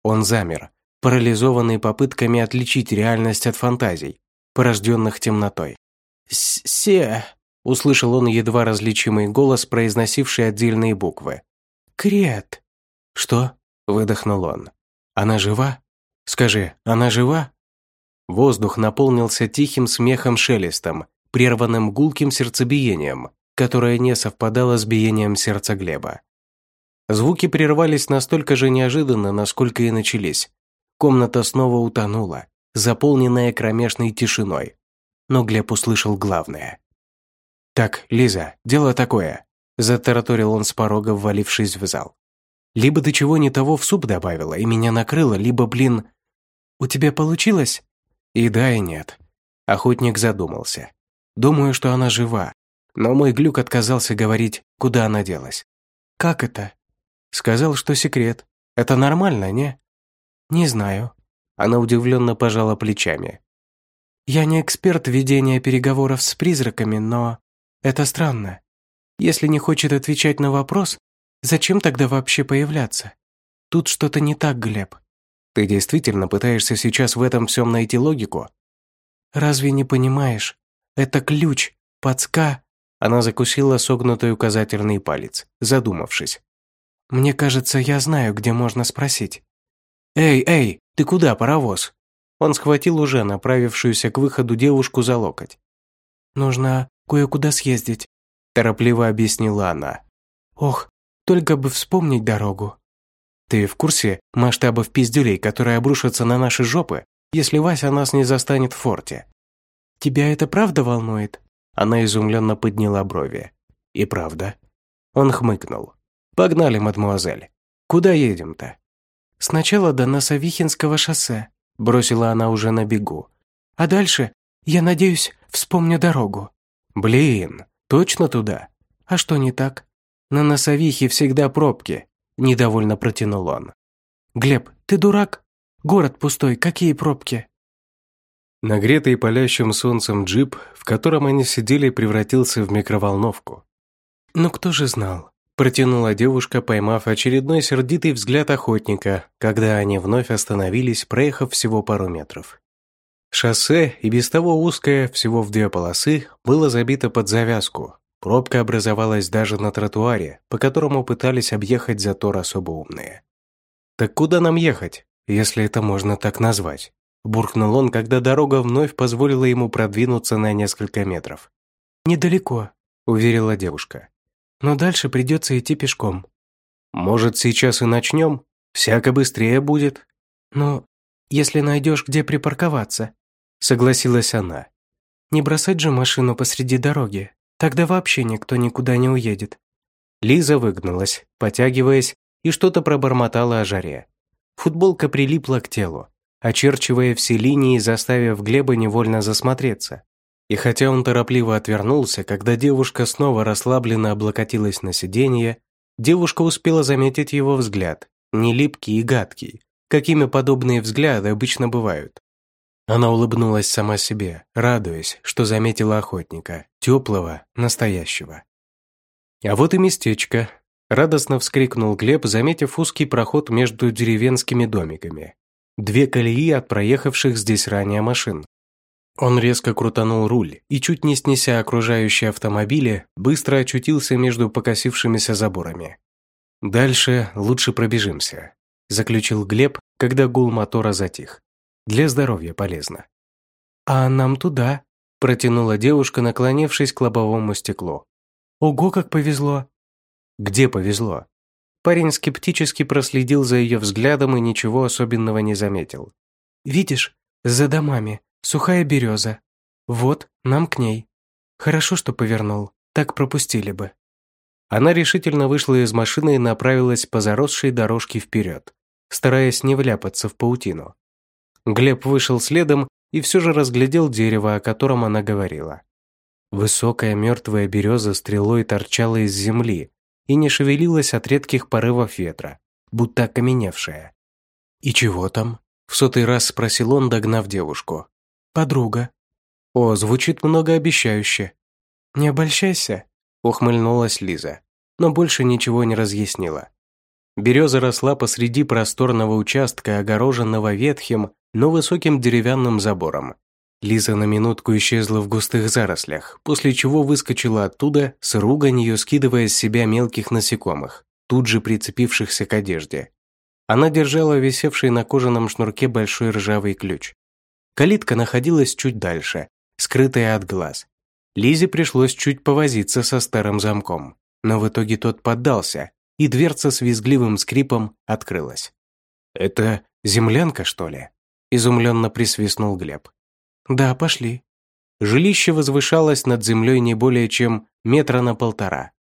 Он замер, парализованный попытками отличить реальность от фантазий, порожденных темнотой. «Се...» — услышал он едва различимый голос, произносивший отдельные буквы. «Крет». «Что?» — выдохнул он. «Она жива? Скажи, она жива?» Воздух наполнился тихим смехом-шелестом, прерванным гулким сердцебиением, которое не совпадало с биением сердца Глеба. Звуки прервались настолько же неожиданно, насколько и начались. Комната снова утонула, заполненная кромешной тишиной. Но Глеб услышал главное. «Так, Лиза, дело такое», – затараторил он с порога, ввалившись в зал. «Либо ты чего не того в суп добавила и меня накрыло, либо, блин...» «У тебя получилось?» И да, и нет. Охотник задумался. Думаю, что она жива, но мой глюк отказался говорить, куда она делась. «Как это?» Сказал, что секрет. Это нормально, не? Не знаю. Она удивленно пожала плечами. Я не эксперт ведения переговоров с призраками, но это странно. Если не хочет отвечать на вопрос, зачем тогда вообще появляться? Тут что-то не так, Глеб. Ты действительно пытаешься сейчас в этом всем найти логику? Разве не понимаешь? Это ключ, подска. Она закусила согнутый указательный палец, задумавшись. Мне кажется, я знаю, где можно спросить. «Эй, эй, ты куда, паровоз?» Он схватил уже направившуюся к выходу девушку за локоть. «Нужно кое-куда съездить», – торопливо объяснила она. «Ох, только бы вспомнить дорогу». «Ты в курсе масштабов пиздюлей, которые обрушатся на наши жопы, если Вася нас не застанет в форте?» «Тебя это правда волнует?» Она изумленно подняла брови. «И правда?» Он хмыкнул. «Погнали, мадмуазель. Куда едем-то?» «Сначала до Носовихинского шоссе», – бросила она уже на бегу. «А дальше, я надеюсь, вспомню дорогу». «Блин, точно туда?» «А что не так?» «На Носовихе всегда пробки», – недовольно протянул он. «Глеб, ты дурак? Город пустой, какие пробки?» Нагретый палящим солнцем джип, в котором они сидели, превратился в микроволновку. «Ну кто же знал?» Протянула девушка, поймав очередной сердитый взгляд охотника, когда они вновь остановились, проехав всего пару метров. Шоссе, и без того узкое, всего в две полосы, было забито под завязку. Пробка образовалась даже на тротуаре, по которому пытались объехать затор особо умные. «Так куда нам ехать, если это можно так назвать?» Буркнул он, когда дорога вновь позволила ему продвинуться на несколько метров. «Недалеко», — уверила девушка но дальше придется идти пешком. Может, сейчас и начнем? Всяко быстрее будет. Ну, если найдешь, где припарковаться, согласилась она. Не бросать же машину посреди дороги, тогда вообще никто никуда не уедет. Лиза выгнулась, потягиваясь, и что-то пробормотала о жаре. Футболка прилипла к телу, очерчивая все линии, заставив Глеба невольно засмотреться. И хотя он торопливо отвернулся, когда девушка снова расслабленно облокотилась на сиденье, Девушка успела заметить его взгляд, не липкий и гадкий, какими подобные взгляды обычно бывают. Она улыбнулась сама себе, радуясь, что заметила охотника, теплого, настоящего. А вот и местечко. Радостно вскрикнул Глеб, заметив узкий проход между деревенскими домиками. Две колеи от проехавших здесь ранее машин. Он резко крутанул руль и, чуть не снеся окружающие автомобили, быстро очутился между покосившимися заборами. «Дальше лучше пробежимся», – заключил Глеб, когда гул мотора затих. «Для здоровья полезно». «А нам туда», – протянула девушка, наклонившись к лобовому стеклу. «Ого, как повезло!» «Где повезло?» Парень скептически проследил за ее взглядом и ничего особенного не заметил. «Видишь, за домами, Сухая береза. Вот, нам к ней. Хорошо, что повернул. Так пропустили бы». Она решительно вышла из машины и направилась по заросшей дорожке вперед, стараясь не вляпаться в паутину. Глеб вышел следом и все же разглядел дерево, о котором она говорила. Высокая мертвая береза стрелой торчала из земли и не шевелилась от редких порывов ветра, будто окаменевшая. «И чего там?» – в сотый раз спросил он, догнав девушку. Подруга. О, звучит многообещающе. Не обольщайся, ухмыльнулась Лиза, но больше ничего не разъяснила. Береза росла посреди просторного участка, огороженного ветхим, но высоким деревянным забором. Лиза на минутку исчезла в густых зарослях, после чего выскочила оттуда с руганью, скидывая с себя мелких насекомых, тут же прицепившихся к одежде. Она держала висевший на кожаном шнурке большой ржавый ключ. Калитка находилась чуть дальше, скрытая от глаз. Лизе пришлось чуть повозиться со старым замком, но в итоге тот поддался, и дверца с визгливым скрипом открылась. «Это землянка, что ли?» – изумленно присвистнул Глеб. «Да, пошли». Жилище возвышалось над землей не более чем метра на полтора.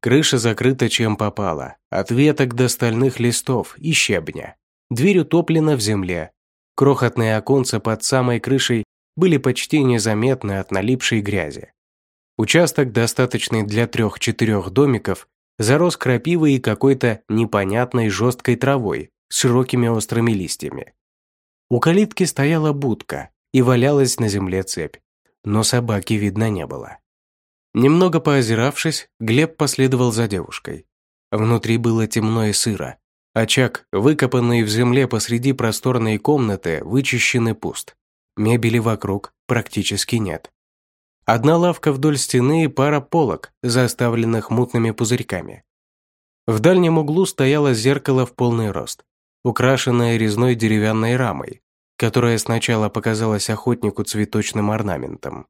Крыша закрыта чем попало, от веток до стальных листов и щебня. Дверь утоплена в земле, Крохотные оконца под самой крышей были почти незаметны от налипшей грязи. Участок, достаточный для трех-четырех домиков, зарос крапивой и какой-то непонятной жесткой травой с широкими острыми листьями. У калитки стояла будка и валялась на земле цепь, но собаки видно не было. Немного поозиравшись, Глеб последовал за девушкой. Внутри было темно и сыро, Очаг, выкопанный в земле посреди просторной комнаты, вычищен пуст. Мебели вокруг практически нет. Одна лавка вдоль стены и пара полок, заставленных мутными пузырьками. В дальнем углу стояло зеркало в полный рост, украшенное резной деревянной рамой, которая сначала показалась охотнику цветочным орнаментом.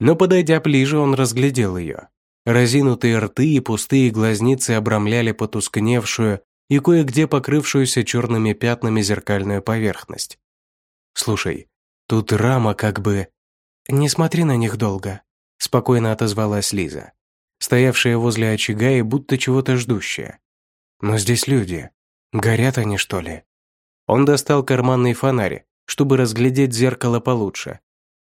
Но подойдя ближе, он разглядел ее. Разинутые рты и пустые глазницы обрамляли потускневшую, и кое-где покрывшуюся черными пятнами зеркальную поверхность. «Слушай, тут рама как бы...» «Не смотри на них долго», – спокойно отозвалась Лиза, стоявшая возле очага и будто чего-то ждущая. «Но здесь люди. Горят они, что ли?» Он достал карманный фонарь, чтобы разглядеть зеркало получше.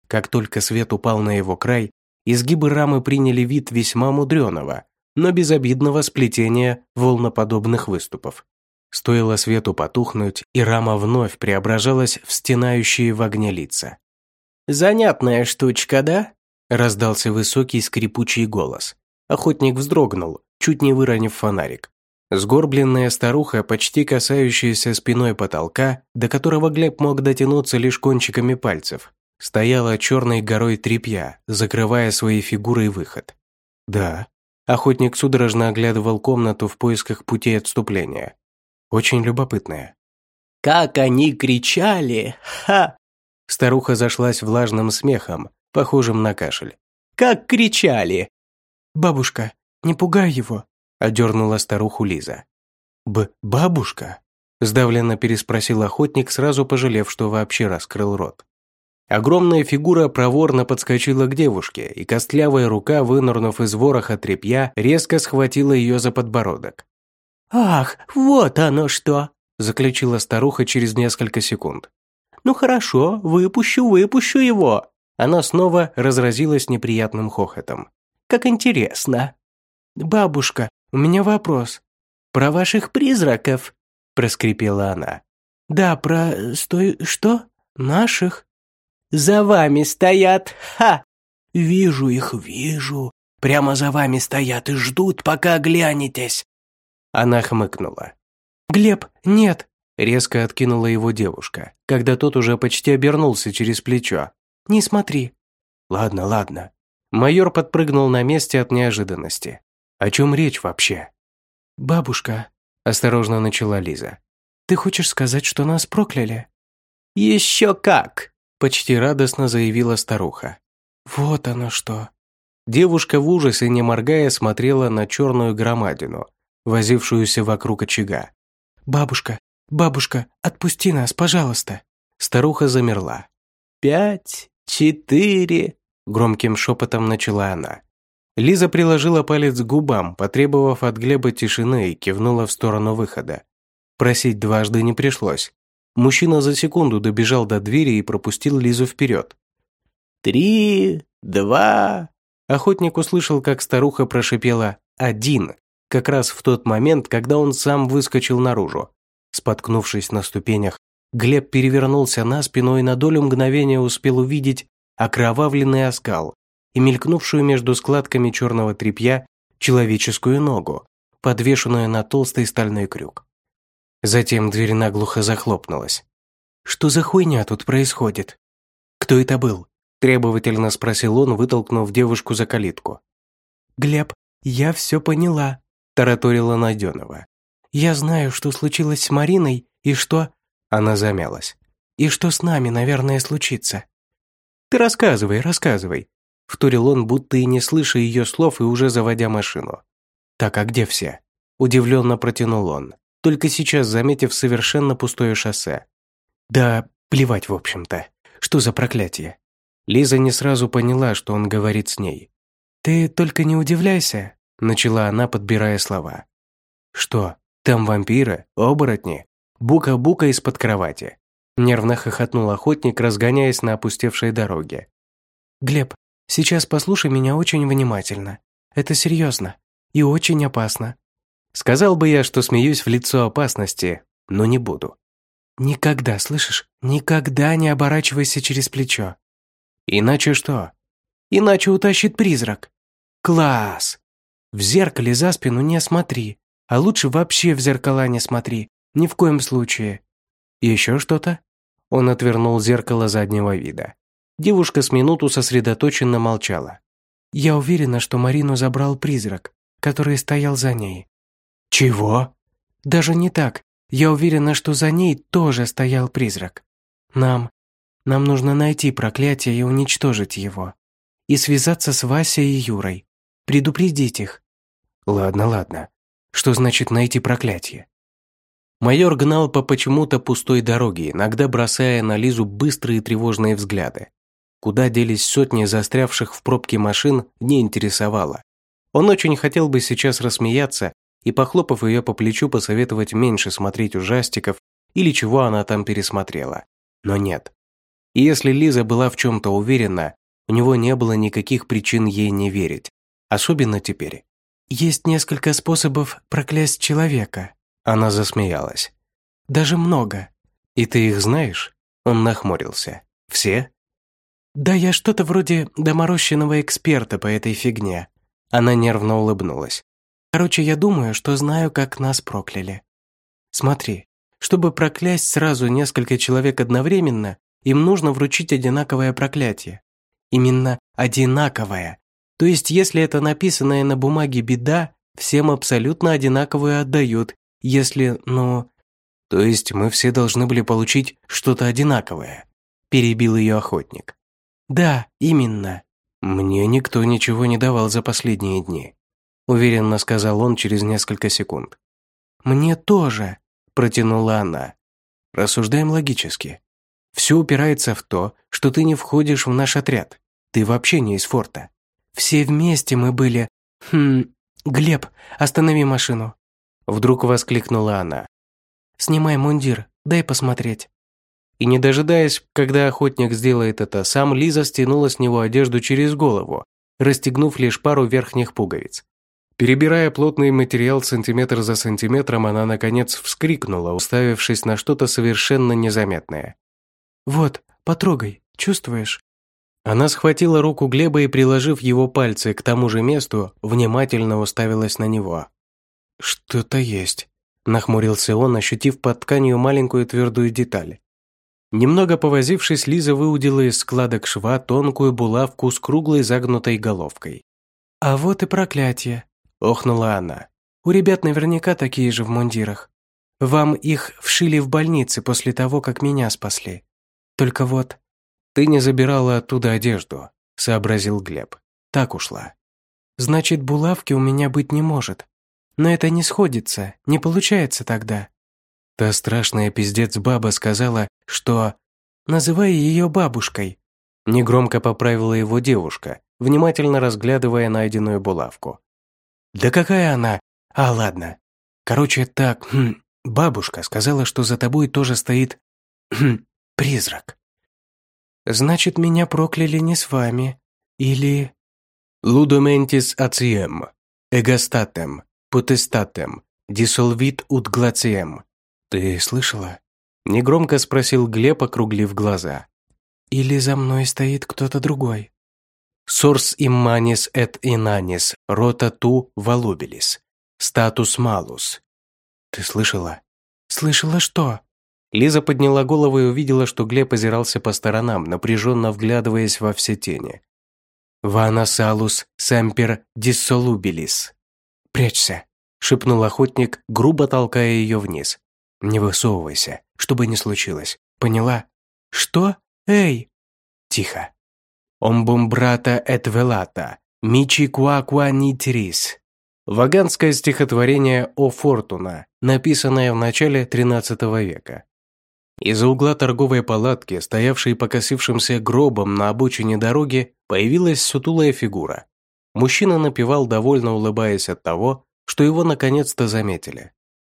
Как только свет упал на его край, изгибы рамы приняли вид весьма мудреного, но безобидного сплетения волноподобных выступов. Стоило свету потухнуть, и рама вновь преображалась в стенающие в огне лица. «Занятная штучка, да?» – раздался высокий скрипучий голос. Охотник вздрогнул, чуть не выронив фонарик. Сгорбленная старуха, почти касающаяся спиной потолка, до которого Глеб мог дотянуться лишь кончиками пальцев, стояла черной горой тряпья, закрывая своей фигурой выход. Да, Охотник судорожно оглядывал комнату в поисках путей отступления. Очень любопытная. «Как они кричали! Ха!» Старуха зашлась влажным смехом, похожим на кашель. «Как кричали!» «Бабушка, не пугай его!» – одернула старуху Лиза. «Б... бабушка?» – сдавленно переспросил охотник, сразу пожалев, что вообще раскрыл рот. Огромная фигура проворно подскочила к девушке, и костлявая рука, вынырнув из вороха тряпья, резко схватила ее за подбородок. «Ах, вот оно что!» – заключила старуха через несколько секунд. «Ну хорошо, выпущу, выпущу его!» Она снова разразилась неприятным хохотом. «Как интересно!» «Бабушка, у меня вопрос. про ваших призраков», – проскрипела она. «Да, про... стой... что? Наших?» «За вами стоят, ха!» «Вижу их, вижу. Прямо за вами стоят и ждут, пока глянетесь». Она хмыкнула. «Глеб, нет!» – резко откинула его девушка, когда тот уже почти обернулся через плечо. «Не смотри». «Ладно, ладно». Майор подпрыгнул на месте от неожиданности. «О чем речь вообще?» «Бабушка», – осторожно начала Лиза. «Ты хочешь сказать, что нас прокляли?» «Еще как!» – почти радостно заявила старуха. «Вот оно что!» Девушка в ужасе, не моргая, смотрела на черную громадину, возившуюся вокруг очага. «Бабушка, бабушка, отпусти нас, пожалуйста!» Старуха замерла. «Пять, четыре...» Громким шепотом начала она. Лиза приложила палец к губам, потребовав от Глеба тишины и кивнула в сторону выхода. Просить дважды не пришлось. Мужчина за секунду добежал до двери и пропустил Лизу вперед. «Три, два...» Охотник услышал, как старуха прошипела «один», как раз в тот момент, когда он сам выскочил наружу. Споткнувшись на ступенях, Глеб перевернулся на спину и на долю мгновения успел увидеть окровавленный оскал и мелькнувшую между складками черного тряпья человеческую ногу, подвешенную на толстый стальной крюк. Затем дверь наглухо захлопнулась. «Что за хуйня тут происходит? Кто это был?» требовательно спросил он, вытолкнув девушку за калитку. «Глеб, я все поняла», – тараторила Найденова. «Я знаю, что случилось с Мариной и что...» Она замялась. «И что с нами, наверное, случится?» «Ты рассказывай, рассказывай», – вторил он, будто и не слыша ее слов и уже заводя машину. «Так, а где все?» – удивленно протянул он, только сейчас заметив совершенно пустое шоссе. «Да плевать, в общем-то. Что за проклятие?» Лиза не сразу поняла, что он говорит с ней. «Ты только не удивляйся», – начала она, подбирая слова. «Что, там вампиры, оборотни, бука-бука из-под кровати?» Нервно хохотнул охотник, разгоняясь на опустевшей дороге. «Глеб, сейчас послушай меня очень внимательно. Это серьезно и очень опасно». Сказал бы я, что смеюсь в лицо опасности, но не буду. «Никогда, слышишь? Никогда не оборачивайся через плечо. Иначе что? Иначе утащит призрак. Класс! В зеркале за спину не смотри, а лучше вообще в зеркала не смотри, ни в коем случае. Еще что-то? Он отвернул зеркало заднего вида. Девушка с минуту сосредоточенно молчала. «Я уверена, что Марину забрал призрак, который стоял за ней». «Чего?» «Даже не так. Я уверена, что за ней тоже стоял призрак. Нам... Нам нужно найти проклятие и уничтожить его. И связаться с Васей и Юрой. Предупредить их». «Ладно, ладно. Что значит найти проклятие?» Майор гнал по почему-то пустой дороге, иногда бросая на Лизу быстрые тревожные взгляды. Куда делись сотни застрявших в пробке машин, не интересовало. Он очень хотел бы сейчас рассмеяться и, похлопав ее по плечу, посоветовать меньше смотреть ужастиков или чего она там пересмотрела. Но нет. И если Лиза была в чем-то уверена, у него не было никаких причин ей не верить. Особенно теперь. Есть несколько способов проклясть человека, она засмеялась. «Даже много. И ты их знаешь?» Он нахмурился. «Все?» «Да я что-то вроде доморощенного эксперта по этой фигне». Она нервно улыбнулась. «Короче, я думаю, что знаю, как нас прокляли. Смотри, чтобы проклясть сразу несколько человек одновременно, им нужно вручить одинаковое проклятие. Именно одинаковое. То есть, если это написанная на бумаге беда, всем абсолютно одинаковую отдают, если, ну... То есть мы все должны были получить что-то одинаковое, перебил ее охотник. Да, именно. Мне никто ничего не давал за последние дни, уверенно сказал он через несколько секунд. Мне тоже, протянула она. Рассуждаем логически. Все упирается в то, что ты не входишь в наш отряд. Ты вообще не из форта. Все вместе мы были... Хм... Глеб, останови машину. Вдруг воскликнула она. «Снимай мундир, дай посмотреть». И не дожидаясь, когда охотник сделает это сам, Лиза стянула с него одежду через голову, расстегнув лишь пару верхних пуговиц. Перебирая плотный материал сантиметр за сантиметром, она, наконец, вскрикнула, уставившись на что-то совершенно незаметное. «Вот, потрогай, чувствуешь?» Она схватила руку Глеба и, приложив его пальцы к тому же месту, внимательно уставилась на него. «Что-то есть», – нахмурился он, ощутив под тканью маленькую твердую деталь. Немного повозившись, Лиза выудила из складок шва тонкую булавку с круглой загнутой головкой. «А вот и проклятие», охнула она. «У ребят наверняка такие же в мундирах. Вам их вшили в больнице после того, как меня спасли. Только вот...» «Ты не забирала оттуда одежду», — сообразил Глеб. «Так ушла». «Значит, булавки у меня быть не может. Но это не сходится, не получается тогда». Та страшная пиздец баба сказала, что... «Называй ее бабушкой», — негромко поправила его девушка, внимательно разглядывая найденную булавку. Да какая она? А, ладно. Короче, так, хм, бабушка сказала, что за тобой тоже стоит хм, призрак. Значит, меня прокляли не с вами. Или... Лудоментис ацием, эгостатем, путестатем, дисолвит ут глацием. Ты слышала? Негромко спросил Глеб, округлив глаза. Или за мной стоит кто-то другой? Сорс имманис et inanis рота ту валубилис. Статус малус. Ты слышала? Слышала что? Лиза подняла голову и увидела, что Глеб озирался по сторонам, напряженно вглядываясь во все тени. «Вана салус семпер диссолубилис». «Прячься», — шепнул охотник, грубо толкая ее вниз. «Не высовывайся, что бы ни случилось. Поняла?» «Что? Эй!» «Тихо. «Омбумбрата эт велата, мичи куакуа нитрис». Ваганское стихотворение «О Фортуна», написанное в начале XIII века. Из-за угла торговой палатки, стоявшей покосившимся гробом на обочине дороги, появилась сутулая фигура. Мужчина напевал, довольно улыбаясь от того, что его наконец-то заметили.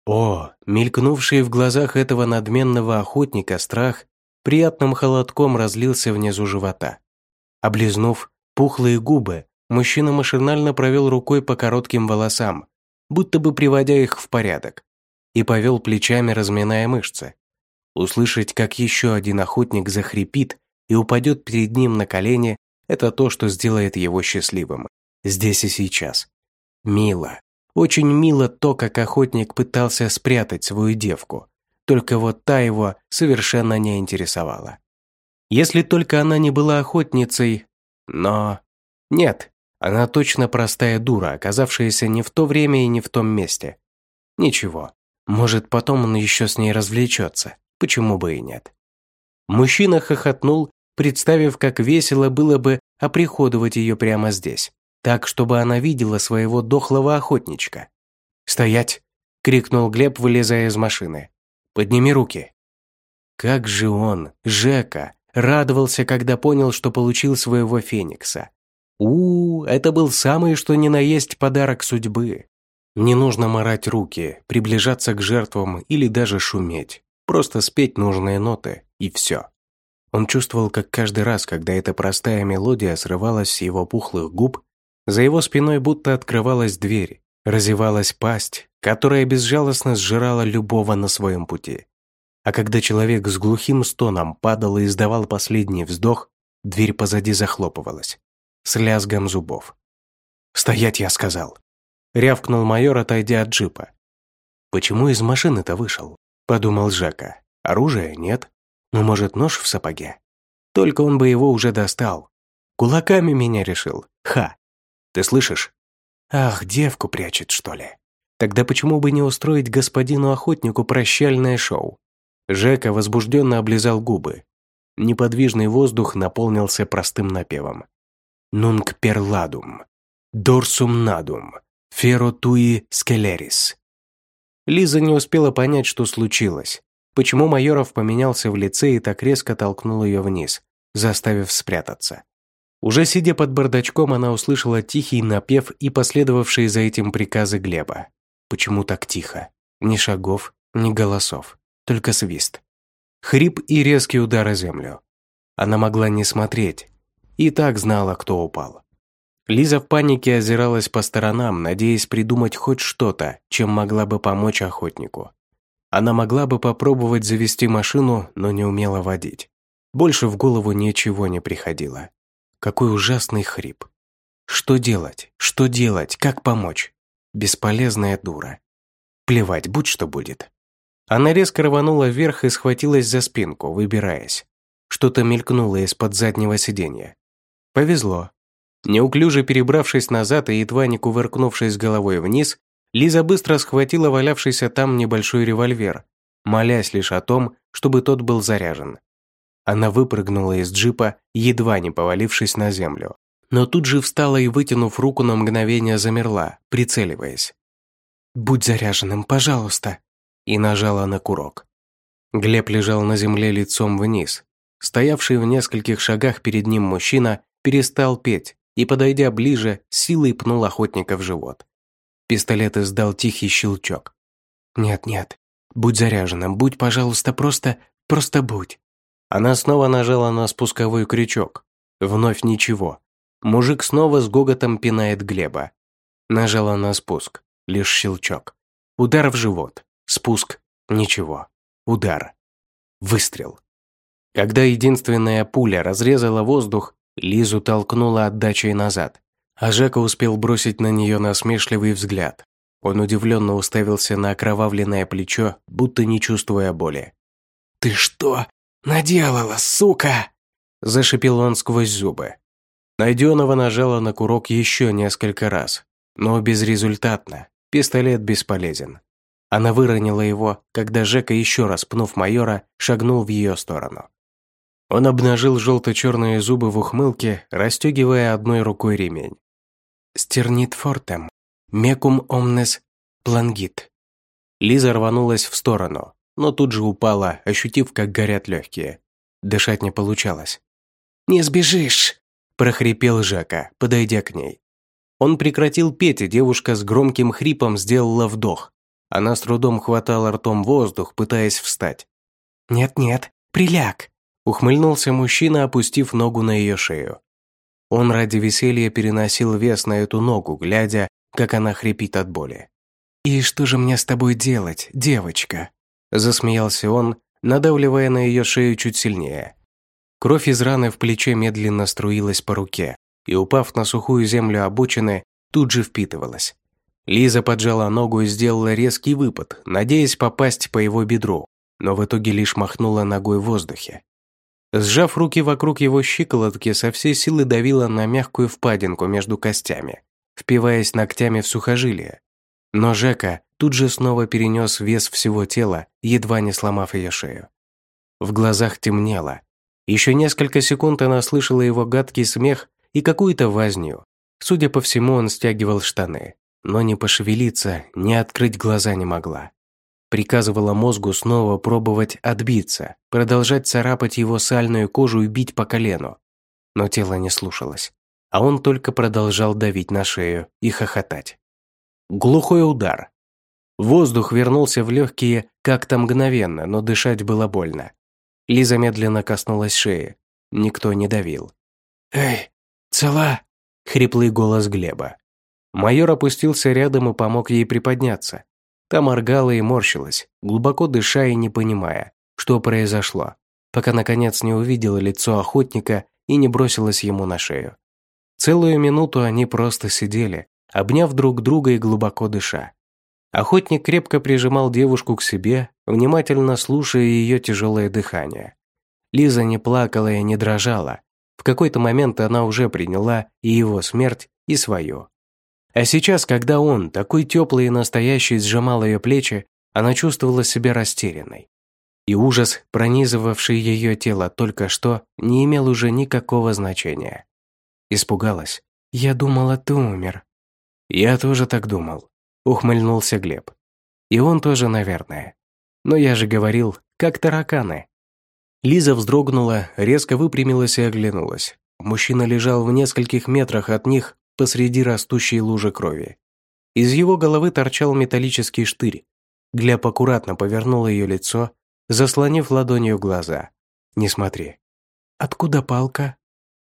О, мелькнувший в глазах этого надменного охотника страх приятным холодком разлился внизу живота. Облизнув пухлые губы, мужчина машинально провел рукой по коротким волосам, будто бы приводя их в порядок, и повел плечами, разминая мышцы. Услышать, как еще один охотник захрипит и упадет перед ним на колени, это то, что сделает его счастливым. Здесь и сейчас. Мило. Очень мило то, как охотник пытался спрятать свою девку. Только вот та его совершенно не интересовала. Если только она не была охотницей, но... Нет, она точно простая дура, оказавшаяся не в то время и не в том месте. Ничего, может, потом он еще с ней развлечется, почему бы и нет. Мужчина хохотнул, представив, как весело было бы оприходовать ее прямо здесь, так, чтобы она видела своего дохлого охотничка. «Стоять!» — крикнул Глеб, вылезая из машины. «Подними руки!» Как же он, Жека, радовался, когда понял, что получил своего феникса. У, -у это был самый что ни на есть подарок судьбы. Не нужно морать руки, приближаться к жертвам или даже шуметь. Просто спеть нужные ноты, и все. Он чувствовал, как каждый раз, когда эта простая мелодия срывалась с его пухлых губ, за его спиной будто открывалась дверь, разевалась пасть, которая безжалостно сжирала любого на своем пути. А когда человек с глухим стоном падал и издавал последний вздох, дверь позади захлопывалась. С лязгом зубов. «Стоять, я сказал!» Рявкнул майор, отойдя от джипа. «Почему из машины-то вышел?» Подумал Жака. «Оружия нет? Ну, может, нож в сапоге?» Только он бы его уже достал. Кулаками меня решил. Ха! Ты слышишь? Ах, девку прячет, что ли? Тогда почему бы не устроить господину охотнику прощальное шоу? Жека возбужденно облизал губы. Неподвижный воздух наполнился простым напевом. «Нунк перладум, дорсум надум, феро туи скелерис». Лиза не успела понять, что случилось. Почему Майоров поменялся в лице и так резко толкнул ее вниз, заставив спрятаться. Уже сидя под бардачком, она услышала тихий напев и последовавшие за этим приказы Глеба. Почему так тихо? Ни шагов, ни голосов только свист. Хрип и резкий удар о землю. Она могла не смотреть. И так знала, кто упал. Лиза в панике озиралась по сторонам, надеясь придумать хоть что-то, чем могла бы помочь охотнику. Она могла бы попробовать завести машину, но не умела водить. Больше в голову ничего не приходило. Какой ужасный хрип. Что делать? Что делать? Как помочь? Бесполезная дура. Плевать, будь что будет. Она резко рванула вверх и схватилась за спинку, выбираясь. Что-то мелькнуло из-под заднего сиденья. Повезло. Неуклюже перебравшись назад и едва не кувыркнувшись головой вниз, Лиза быстро схватила валявшийся там небольшой револьвер, молясь лишь о том, чтобы тот был заряжен. Она выпрыгнула из джипа, едва не повалившись на землю. Но тут же встала и, вытянув руку на мгновение, замерла, прицеливаясь. «Будь заряженным, пожалуйста!» И нажала на курок. Глеб лежал на земле лицом вниз. Стоявший в нескольких шагах перед ним мужчина перестал петь и, подойдя ближе, силой пнул охотника в живот. Пистолет издал тихий щелчок. «Нет-нет, будь заряженным, будь, пожалуйста, просто, просто будь». Она снова нажала на спусковой крючок. Вновь ничего. Мужик снова с гоготом пинает Глеба. Нажала на спуск. Лишь щелчок. Удар в живот. Спуск. Ничего. Удар. Выстрел. Когда единственная пуля разрезала воздух, Лизу толкнула отдачей назад, а Жека успел бросить на нее насмешливый взгляд. Он удивленно уставился на окровавленное плечо, будто не чувствуя боли. «Ты что наделала, сука?» Зашипел он сквозь зубы. Найденного нажала на курок еще несколько раз, но безрезультатно. Пистолет бесполезен. Она выронила его, когда Жека, еще раз пнув майора, шагнул в ее сторону. Он обнажил желто-черные зубы в ухмылке, расстегивая одной рукой ремень. «Стернит фортем, мекум омнес плангит». Лиза рванулась в сторону, но тут же упала, ощутив, как горят легкие. Дышать не получалось. «Не сбежишь!» – прохрипел Жака, подойдя к ней. Он прекратил петь, и девушка с громким хрипом сделала вдох. Она с трудом хватала ртом воздух, пытаясь встать. «Нет-нет, приляг!» Ухмыльнулся мужчина, опустив ногу на ее шею. Он ради веселья переносил вес на эту ногу, глядя, как она хрипит от боли. «И что же мне с тобой делать, девочка?» Засмеялся он, надавливая на ее шею чуть сильнее. Кровь из раны в плече медленно струилась по руке и, упав на сухую землю обочины, тут же впитывалась. Лиза поджала ногу и сделала резкий выпад, надеясь попасть по его бедру, но в итоге лишь махнула ногой в воздухе. Сжав руки вокруг его щиколотки, со всей силы давила на мягкую впадинку между костями, впиваясь ногтями в сухожилие. Но Жека тут же снова перенес вес всего тела, едва не сломав ее шею. В глазах темнело. Еще несколько секунд она слышала его гадкий смех и какую-то возню. Судя по всему, он стягивал штаны, но не пошевелиться, ни открыть глаза не могла приказывала мозгу снова пробовать отбиться, продолжать царапать его сальную кожу и бить по колену. Но тело не слушалось, а он только продолжал давить на шею и хохотать. Глухой удар. Воздух вернулся в легкие как-то мгновенно, но дышать было больно. Лиза медленно коснулась шеи. Никто не давил. «Эй, цела?» — хриплый голос Глеба. Майор опустился рядом и помог ей приподняться. Та моргала и морщилась, глубоко дыша и не понимая, что произошло, пока наконец не увидела лицо охотника и не бросилась ему на шею. Целую минуту они просто сидели, обняв друг друга и глубоко дыша. Охотник крепко прижимал девушку к себе, внимательно слушая ее тяжелое дыхание. Лиза не плакала и не дрожала. В какой-то момент она уже приняла и его смерть, и свою. А сейчас, когда он, такой теплый и настоящий, сжимал ее плечи, она чувствовала себя растерянной. И ужас, пронизывавший ее тело только что, не имел уже никакого значения. Испугалась. «Я думала, ты умер». «Я тоже так думал», — ухмыльнулся Глеб. «И он тоже, наверное. Но я же говорил, как тараканы». Лиза вздрогнула, резко выпрямилась и оглянулась. Мужчина лежал в нескольких метрах от них, посреди растущей лужи крови. Из его головы торчал металлический штырь. Глеб аккуратно повернул ее лицо, заслонив ладонью глаза. «Не смотри». «Откуда палка?»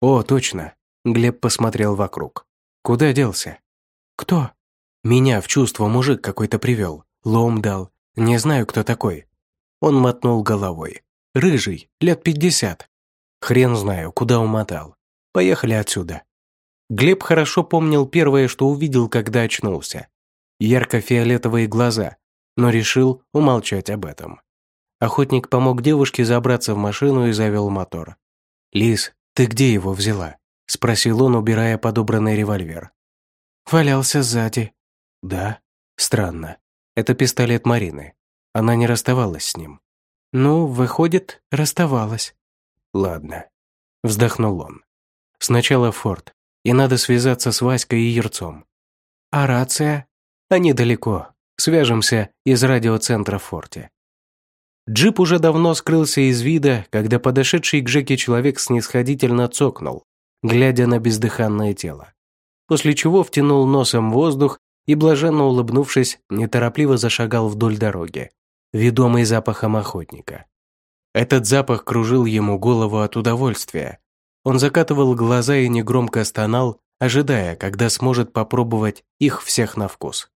«О, точно». Глеб посмотрел вокруг. Куда делся? Кто? Меня в чувство мужик какой-то привел. Лом дал. Не знаю, кто такой. Он мотнул головой. Рыжий, лет пятьдесят. Хрен знаю, куда умотал. Поехали отсюда. Глеб хорошо помнил первое, что увидел, когда очнулся. Ярко-фиолетовые глаза, но решил умолчать об этом. Охотник помог девушке забраться в машину и завел мотор. «Лис, ты где его взяла?» – спросил он, убирая подобранный револьвер. «Валялся сзади». «Да? Странно. Это пистолет Марины. Она не расставалась с ним». «Ну, выходит, расставалась». «Ладно», – вздохнул он. «Сначала форт, и надо связаться с Васькой и Ерцом». «А рация?» «Они далеко. Свяжемся из радиоцентра в форте». Джип уже давно скрылся из вида, когда подошедший к Джеке человек снисходительно цокнул, глядя на бездыханное тело. После чего втянул носом воздух и, блаженно улыбнувшись, неторопливо зашагал вдоль дороги, ведомый запахом охотника. Этот запах кружил ему голову от удовольствия. Он закатывал глаза и негромко стонал, ожидая, когда сможет попробовать их всех на вкус.